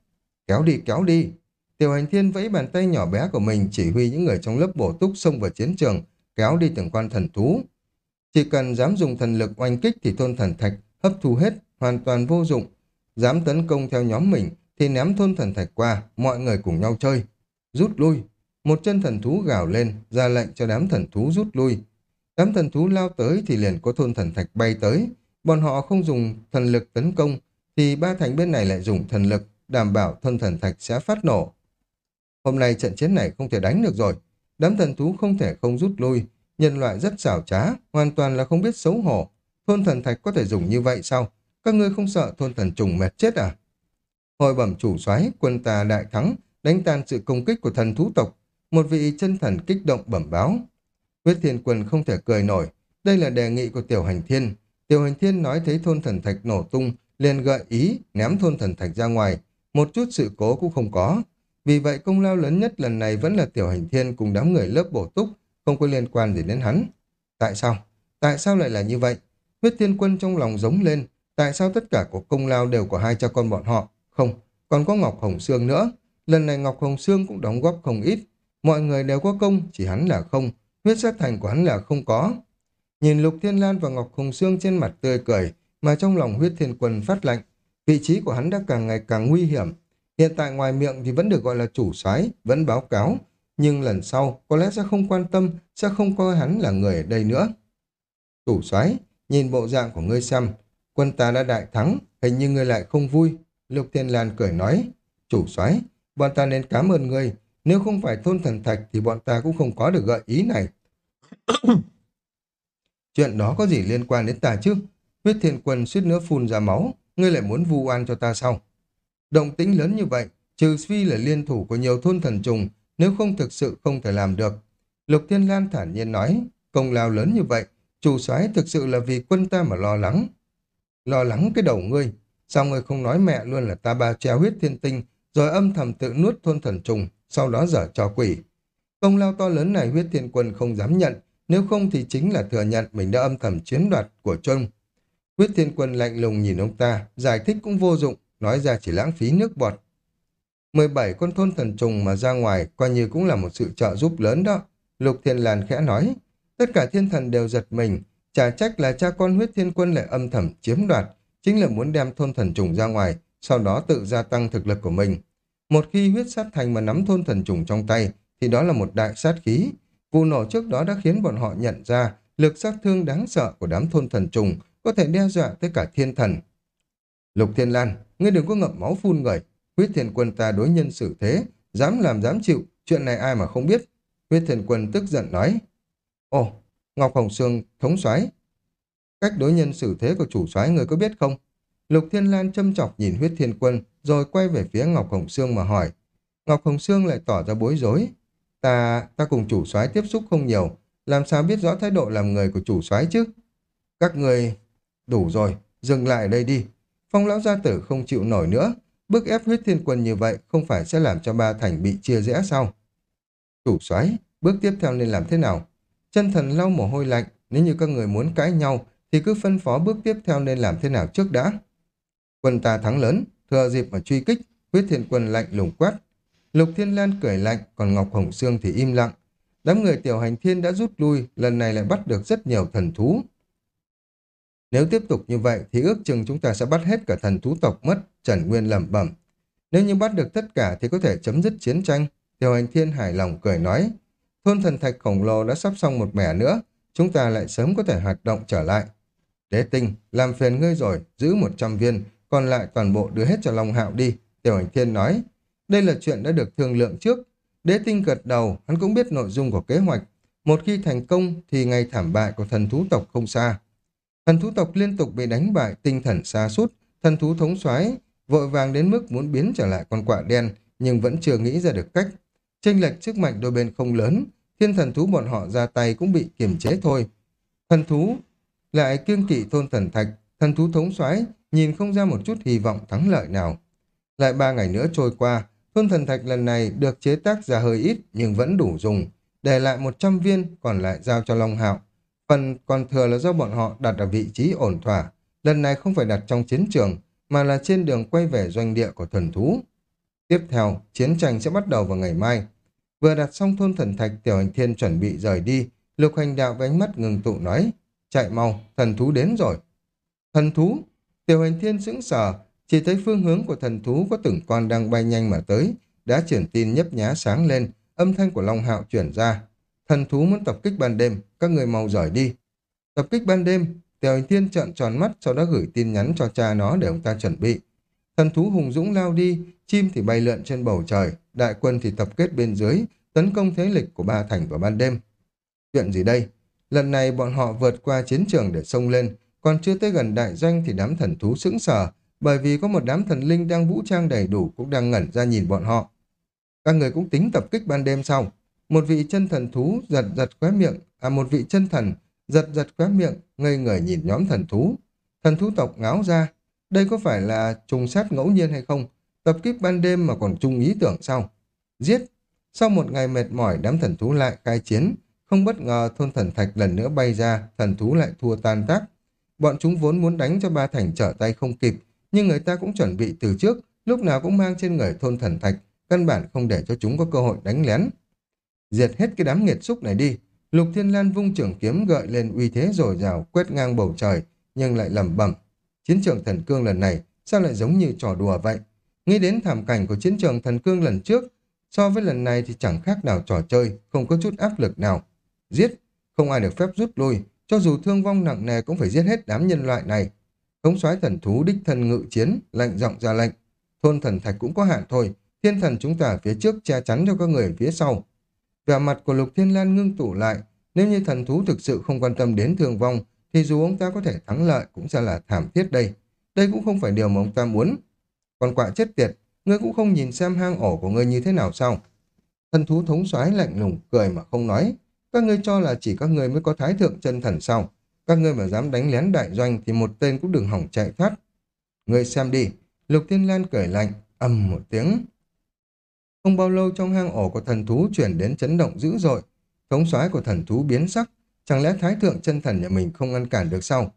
Kéo đi, kéo đi. Tiểu hành thiên vẫy bàn tay nhỏ bé của mình chỉ huy những người trong lớp bổ túc xông vào chiến trường, kéo đi từng quan thần thú. Chỉ cần dám dùng thần lực oanh kích thì thôn thần thạch hấp thu hết, hoàn toàn vô dụng. Dám tấn công theo nhóm mình thì ném thôn thần thạch qua, mọi người cùng nhau chơi. Rút lui. Một chân thần thú gào lên, ra lệnh cho đám thần thú rút lui. Đám thần thú lao tới thì liền có thôn thần thạch bay tới. Bọn họ không dùng thần lực tấn công, thì ba thành bên này lại dùng thần lực, đảm bảo thôn thần thạch sẽ phát nổ. Hôm nay trận chiến này không thể đánh được rồi. Đám thần thú không thể không rút lui. Nhân loại rất xảo trá, hoàn toàn là không biết xấu hổ. Thôn thần thạch có thể dùng như vậy sao? Các ngươi không sợ thôn thần trùng mệt chết à? Hồi bẩm chủ soái quân ta đại thắng, đánh tan sự công kích của thần thú tộc. Một vị chân thần kích động bẩm báo. Huyết thiên quân không thể cười nổi. Đây là đề nghị của tiểu hành thiên. Tiểu hành thiên nói thấy thôn thần thạch nổ tung, liền gợi ý ném thôn thần thạch ra ngoài. Một chút sự cố cũng không có. Vì vậy công lao lớn nhất lần này vẫn là tiểu hành thiên cùng đám người lớp bổ túc, không có liên quan gì đến hắn. Tại sao? Tại sao lại là như vậy? Huyết thiên quân trong lòng giống lên, tại sao tất cả của công lao đều của hai cha con bọn họ? Không, còn có Ngọc Hồng Sương nữa. Lần này Ngọc Hồng Sương cũng đóng góp không ít. Mọi người đều có công, chỉ hắn là không. Huyết sát thành của hắn là không có. Nhìn Lục Thiên Lan và Ngọc Hồng Sương trên mặt tươi cười, mà trong lòng huyết thiên quân phát lạnh. Vị trí của hắn đã càng ngày càng nguy hiểm. Hiện tại ngoài miệng thì vẫn được gọi là chủ soái, vẫn báo cáo. Nhưng lần sau có lẽ sẽ không quan tâm, sẽ không coi hắn là người ở đây nữa. Chủ soái nhìn bộ dạng của ngươi xem, quân ta đã đại thắng, hình như ngươi lại không vui. Lục Thiên Lan cười nói, chủ soái bọn ta nên cảm ơn ngươi, nếu không phải thôn thần thạch thì bọn ta cũng không có được gợi ý này. <coughs> Chuyện đó có gì liên quan đến ta chứ? Huyết thiên quân suýt nữa phun ra máu, ngươi lại muốn vu oan cho ta sao? Động tĩnh lớn như vậy, trừ phi là liên thủ của nhiều thôn thần trùng, nếu không thực sự không thể làm được. Lục Thiên Lan thản nhiên nói, công lao lớn như vậy, chủ soái thực sự là vì quân ta mà lo lắng. Lo lắng cái đầu ngươi, sao ngươi không nói mẹ luôn là ta ba treo huyết thiên tinh, rồi âm thầm tự nuốt thôn thần trùng, sau đó dở cho quỷ. Công lao to lớn này huyết thiên quân không dám nhận, nếu không thì chính là thừa nhận mình đã âm thầm chiếm đoạt của Trung. Huyết thiên quân lạnh lùng nhìn ông ta, giải thích cũng vô dụng, nói ra chỉ lãng phí nước bọt. 17 con thôn thần trùng mà ra ngoài coi như cũng là một sự trợ giúp lớn đó. Lục Thiên Lan khẽ nói, tất cả thiên thần đều giật mình, chả trách là cha con huyết thiên quân lại âm thầm chiếm đoạt, chính là muốn đem thôn thần trùng ra ngoài, sau đó tự gia tăng thực lực của mình. Một khi huyết sát thành mà nắm thôn thần trùng trong tay, thì đó là một đại sát khí. Vụ nổ trước đó đã khiến bọn họ nhận ra lực sát thương đáng sợ của đám thôn thần trùng có thể đe dọa tới cả thiên thần. Lục Thiên Lan, ngươi đừng có ngậm máu phun người. Huyết thiên quân ta đối nhân xử thế, dám làm dám chịu, chuyện này ai mà không biết. Huyết thiên quân tức giận nói. Ồ, Ngọc Hồng Sương thống soái Cách đối nhân xử thế của chủ soái người có biết không? Lục Thiên Lan châm chọc nhìn huyết thiên quân, rồi quay về phía Ngọc Hồng Sương mà hỏi. Ngọc Hồng Sương lại tỏ ra bối rối. Ta, ta cùng chủ soái tiếp xúc không nhiều, làm sao biết rõ thái độ làm người của chủ soái chứ? Các người... Đủ rồi, dừng lại đây đi. Phong lão gia tử không chịu nổi nữa. Bức ép huyết thiên quân như vậy không phải sẽ làm cho ba thành bị chia rẽ sao? Chủ soái bước tiếp theo nên làm thế nào? Chân thần lau mồ hôi lạnh, nếu như các người muốn cãi nhau thì cứ phân phó bước tiếp theo nên làm thế nào trước đã. Quân ta thắng lớn, thừa dịp mà truy kích, huyết thiên quân lạnh lùng quát. Lục Thiên Lan cười lạnh, còn Ngọc Hồng Sương thì im lặng. Đám người tiểu hành thiên đã rút lui, lần này lại bắt được rất nhiều thần thú. Nếu tiếp tục như vậy thì ước chừng chúng ta sẽ bắt hết cả thần thú tộc mất, Trần Nguyên lẩm bẩm. Nếu như bắt được tất cả thì có thể chấm dứt chiến tranh. Tiểu hành thiên hài lòng cười nói. Thôn thần thạch khổng lồ đã sắp xong một mẻ nữa, chúng ta lại sớm có thể hoạt động trở lại. Đế tinh, làm phiền ngươi rồi, giữ 100 viên, còn lại toàn bộ đưa hết cho Long Hạo đi. Tiểu hành thiên nói. Đây là chuyện đã được thương lượng trước. Đế tinh gật đầu, hắn cũng biết nội dung của kế hoạch. Một khi thành công thì ngày thảm bại của thần thú tộc không xa. Thần thú tộc liên tục bị đánh bại, tinh thần xa sút thần thú thống soái vội vàng đến mức muốn biến trở lại con quạ đen, nhưng vẫn chưa nghĩ ra được cách. Tranh lệch sức mạnh đôi bên không lớn, thiên thần thú bọn họ ra tay cũng bị kiềm chế thôi. Thần thú lại kiêng kỵ thôn thần thạch, thần thú thống soái nhìn không ra một chút hy vọng thắng lợi nào. Lại ba ngày nữa trôi qua, thôn thần thạch lần này được chế tác ra hơi ít nhưng vẫn đủ dùng, để lại 100 viên còn lại giao cho Long Hạo. Phần còn thừa là do bọn họ đặt ở vị trí ổn thỏa, lần này không phải đặt trong chiến trường, mà là trên đường quay về doanh địa của thần thú. Tiếp theo, chiến tranh sẽ bắt đầu vào ngày mai. Vừa đặt xong thôn thần thạch, tiểu hành thiên chuẩn bị rời đi, lục hành đạo với ánh mắt ngừng tụ nói, chạy mau, thần thú đến rồi. Thần thú, tiểu hành thiên sững sờ, chỉ thấy phương hướng của thần thú có từng con đang bay nhanh mà tới, đã chuyển tin nhấp nhá sáng lên, âm thanh của Long Hạo chuyển ra. Thần thú muốn tập kích ban đêm, các người mau rời đi. Tập kích ban đêm, Tiểu Hình Thiên trợn tròn mắt sau đó gửi tin nhắn cho cha nó để ông ta chuẩn bị. Thần thú hùng dũng lao đi, chim thì bay lượn trên bầu trời, đại quân thì tập kết bên dưới, tấn công thế lịch của ba thành vào ban đêm. Chuyện gì đây? Lần này bọn họ vượt qua chiến trường để xông lên, còn chưa tới gần đại doanh thì đám thần thú sững sờ, bởi vì có một đám thần linh đang vũ trang đầy đủ cũng đang ngẩn ra nhìn bọn họ. Các người cũng tính tập kích ban đêm sau. Một vị chân thần thú giật giật khóe miệng, à một vị chân thần giật giật khóe miệng, ngây người nhìn nhóm thần thú. Thần thú tộc ngáo ra, đây có phải là trùng sát ngẫu nhiên hay không? Tập kích ban đêm mà còn chung ý tưởng sao? Giết! Sau một ngày mệt mỏi, đám thần thú lại khai chiến. Không bất ngờ thôn thần thạch lần nữa bay ra, thần thú lại thua tan tác. Bọn chúng vốn muốn đánh cho ba thành trở tay không kịp, nhưng người ta cũng chuẩn bị từ trước, lúc nào cũng mang trên người thôn thần thạch, căn bản không để cho chúng có cơ hội đánh lén. Diệt hết cái đám nghiệt xúc này đi, Lục Thiên Lan vung trưởng kiếm gợi lên uy thế rồi rào quét ngang bầu trời, nhưng lại lẩm bẩm. Chiến trường thần cương lần này sao lại giống như trò đùa vậy? Nghĩ đến thảm cảnh của chiến trường thần cương lần trước, so với lần này thì chẳng khác nào trò chơi, không có chút áp lực nào. Giết, không ai được phép rút lui, cho dù thương vong nặng nề cũng phải giết hết đám nhân loại này. Thống soái thần thú đích thân ngự chiến, lệnh giọng ra lệnh. Thôn thần thạch cũng có hạn thôi, thiên thần chúng ta phía trước che chắn cho các người phía sau. Vẻ mặt của Lục Thiên Lan ngưng tụ lại, nếu như thần thú thực sự không quan tâm đến thương vong, thì dù ông ta có thể thắng lợi cũng sẽ là thảm thiết đây. Đây cũng không phải điều mà ông ta muốn. Còn quạ chết tiệt, ngươi cũng không nhìn xem hang ổ của ngươi như thế nào sao? Thần thú thống soái lạnh lùng cười mà không nói. Các ngươi cho là chỉ các ngươi mới có thái thượng chân thần sao? Các ngươi mà dám đánh lén đại doanh thì một tên cũng đừng hỏng chạy thoát. Ngươi xem đi. Lục Thiên Lan cười lạnh, ầm một tiếng. Không bao lâu trong hang ổ của thần thú chuyển đến chấn động dữ dội. Thống soái của thần thú biến sắc. Chẳng lẽ thái thượng chân thần nhà mình không ngăn cản được sao?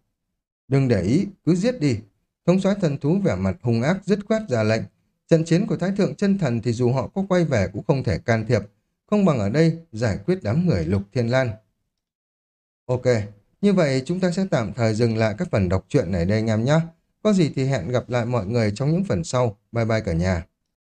Đừng để ý, cứ giết đi. Thống soái thần thú vẻ mặt hung ác dứt khoát ra lệnh. Trận chiến của thái thượng chân thần thì dù họ có quay về cũng không thể can thiệp. Không bằng ở đây giải quyết đám người lục thiên lan. Ok, như vậy chúng ta sẽ tạm thời dừng lại các phần đọc truyện này đây anh em nhé. Có gì thì hẹn gặp lại mọi người trong những phần sau. Bye bye cả nhà.